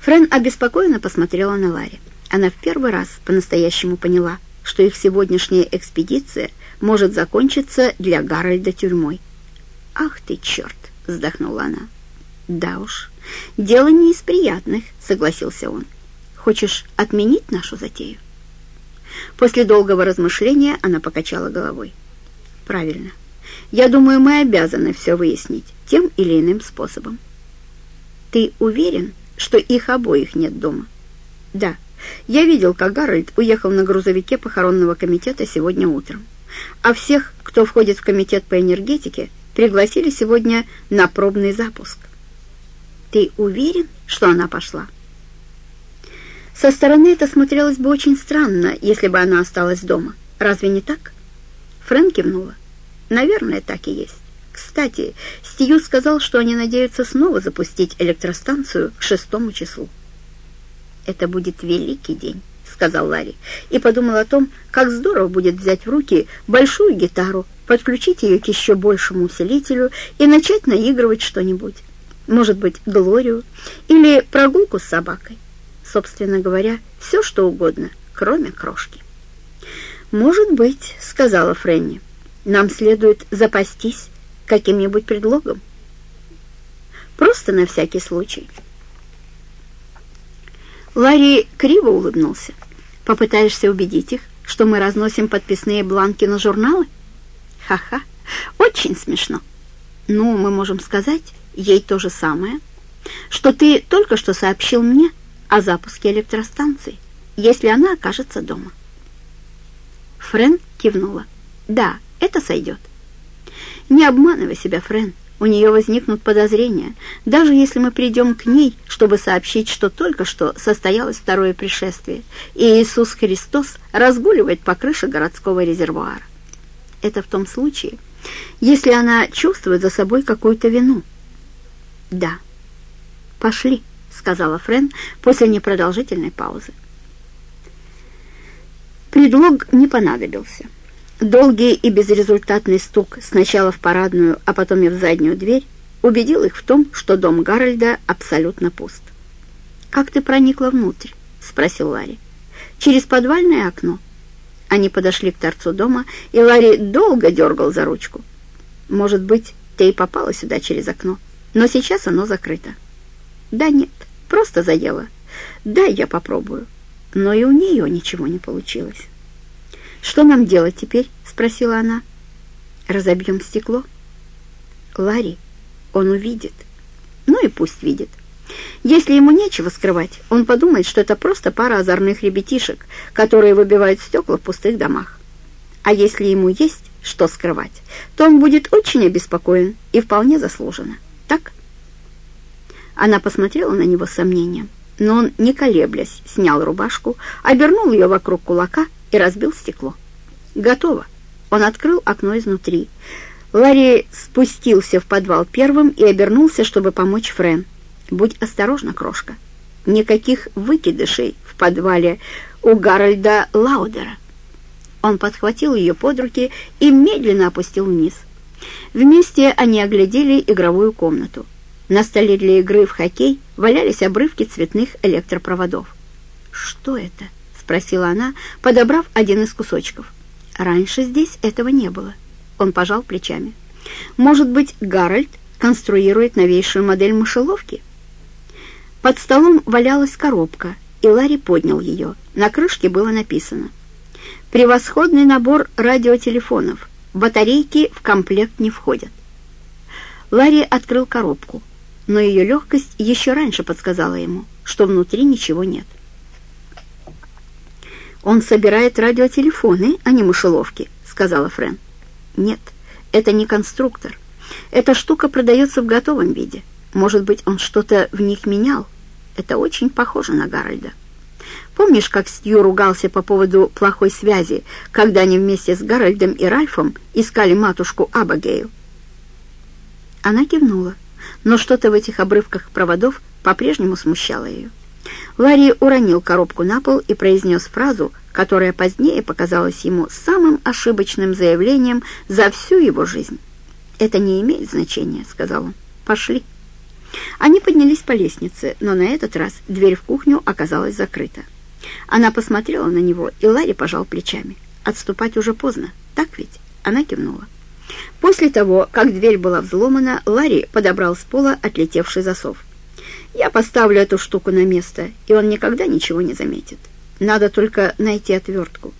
Френ обеспокоенно посмотрела на Ларри. Она в первый раз по-настоящему поняла, что их сегодняшняя экспедиция может закончиться для Гарольда тюрьмой. «Ах ты, черт!» — вздохнула она. «Да уж, дело не из приятных», — согласился он. «Хочешь отменить нашу затею?» После долгого размышления она покачала головой. «Правильно. Я думаю, мы обязаны все выяснить тем или иным способом». «Ты уверен, что их обоих нет дома?» «Да. Я видел, как Гарольд уехал на грузовике похоронного комитета сегодня утром. А всех, кто входит в комитет по энергетике, пригласили сегодня на пробный запуск». «Ты уверен, что она пошла?» Со стороны это смотрелось бы очень странно, если бы она осталась дома. Разве не так? Фрэн кивнула. Наверное, так и есть. Кстати, Стью сказал, что они надеются снова запустить электростанцию к шестому числу. «Это будет великий день», — сказал Ларри, и подумал о том, как здорово будет взять в руки большую гитару, подключить ее к еще большему усилителю и начать наигрывать что-нибудь. Может быть, Глорию или прогулку с собакой собственно говоря, все, что угодно, кроме крошки. «Может быть», — сказала Фрэнни, — «нам следует запастись каким-нибудь предлогом. Просто на всякий случай». Ларри криво улыбнулся. «Попытаешься убедить их, что мы разносим подписные бланки на журналы? Ха-ха, очень смешно. Ну, мы можем сказать ей то же самое, что ты только что сообщил мне, о запуске электростанции, если она окажется дома. Френ кивнула. «Да, это сойдет». «Не обманывай себя, Френ. У нее возникнут подозрения, даже если мы придем к ней, чтобы сообщить, что только что состоялось второе пришествие, и Иисус Христос разгуливает по крыше городского резервуара. Это в том случае, если она чувствует за собой какую-то вину. Да, пошли» сказала Френ после непродолжительной паузы. Предлог не понадобился. Долгий и безрезультатный стук сначала в парадную, а потом и в заднюю дверь убедил их в том, что дом Гарольда абсолютно пуст. «Как ты проникла внутрь?» — спросил Ларри. «Через подвальное окно». Они подошли к торцу дома, и Ларри долго дергал за ручку. «Может быть, ты и попала сюда через окно, но сейчас оно закрыто». «Да нет, Просто заела. Дай я попробую. Но и у нее ничего не получилось. «Что нам делать теперь?» — спросила она. «Разобьем стекло?» «Ларри, он увидит». «Ну и пусть видит. Если ему нечего скрывать, он подумает, что это просто пара озорных ребятишек, которые выбивают стекла в пустых домах. А если ему есть что скрывать, то он будет очень обеспокоен и вполне заслуженно. Так?» Она посмотрела на него с сомнением, но он, не колеблясь, снял рубашку, обернул ее вокруг кулака и разбил стекло. «Готово!» Он открыл окно изнутри. Ларри спустился в подвал первым и обернулся, чтобы помочь Френ. «Будь осторожна, крошка. Никаких выкидышей в подвале у Гарольда Лаудера». Он подхватил ее под руки и медленно опустил вниз. Вместе они оглядели игровую комнату. На столе для игры в хоккей валялись обрывки цветных электропроводов. «Что это?» — спросила она, подобрав один из кусочков. «Раньше здесь этого не было». Он пожал плечами. «Может быть, Гарольд конструирует новейшую модель мышеловки?» Под столом валялась коробка, и Ларри поднял ее. На крышке было написано «Превосходный набор радиотелефонов. Батарейки в комплект не входят». Ларри открыл коробку но ее легкость еще раньше подсказала ему, что внутри ничего нет. «Он собирает радиотелефоны, а не мышеловки», — сказала Френ. «Нет, это не конструктор. Эта штука продается в готовом виде. Может быть, он что-то в них менял? Это очень похоже на Гарольда. Помнишь, как Стью ругался по поводу плохой связи, когда они вместе с Гарольдом и Ральфом искали матушку Абагейл?» Она кивнула но что-то в этих обрывках проводов по-прежнему смущало ее. Ларри уронил коробку на пол и произнес фразу, которая позднее показалась ему самым ошибочным заявлением за всю его жизнь. «Это не имеет значения», — сказал он. «Пошли». Они поднялись по лестнице, но на этот раз дверь в кухню оказалась закрыта. Она посмотрела на него, и Ларри пожал плечами. «Отступать уже поздно, так ведь?» Она кивнула. После того, как дверь была взломана, Ларри подобрал с пола отлетевший засов. «Я поставлю эту штуку на место, и он никогда ничего не заметит. Надо только найти отвертку».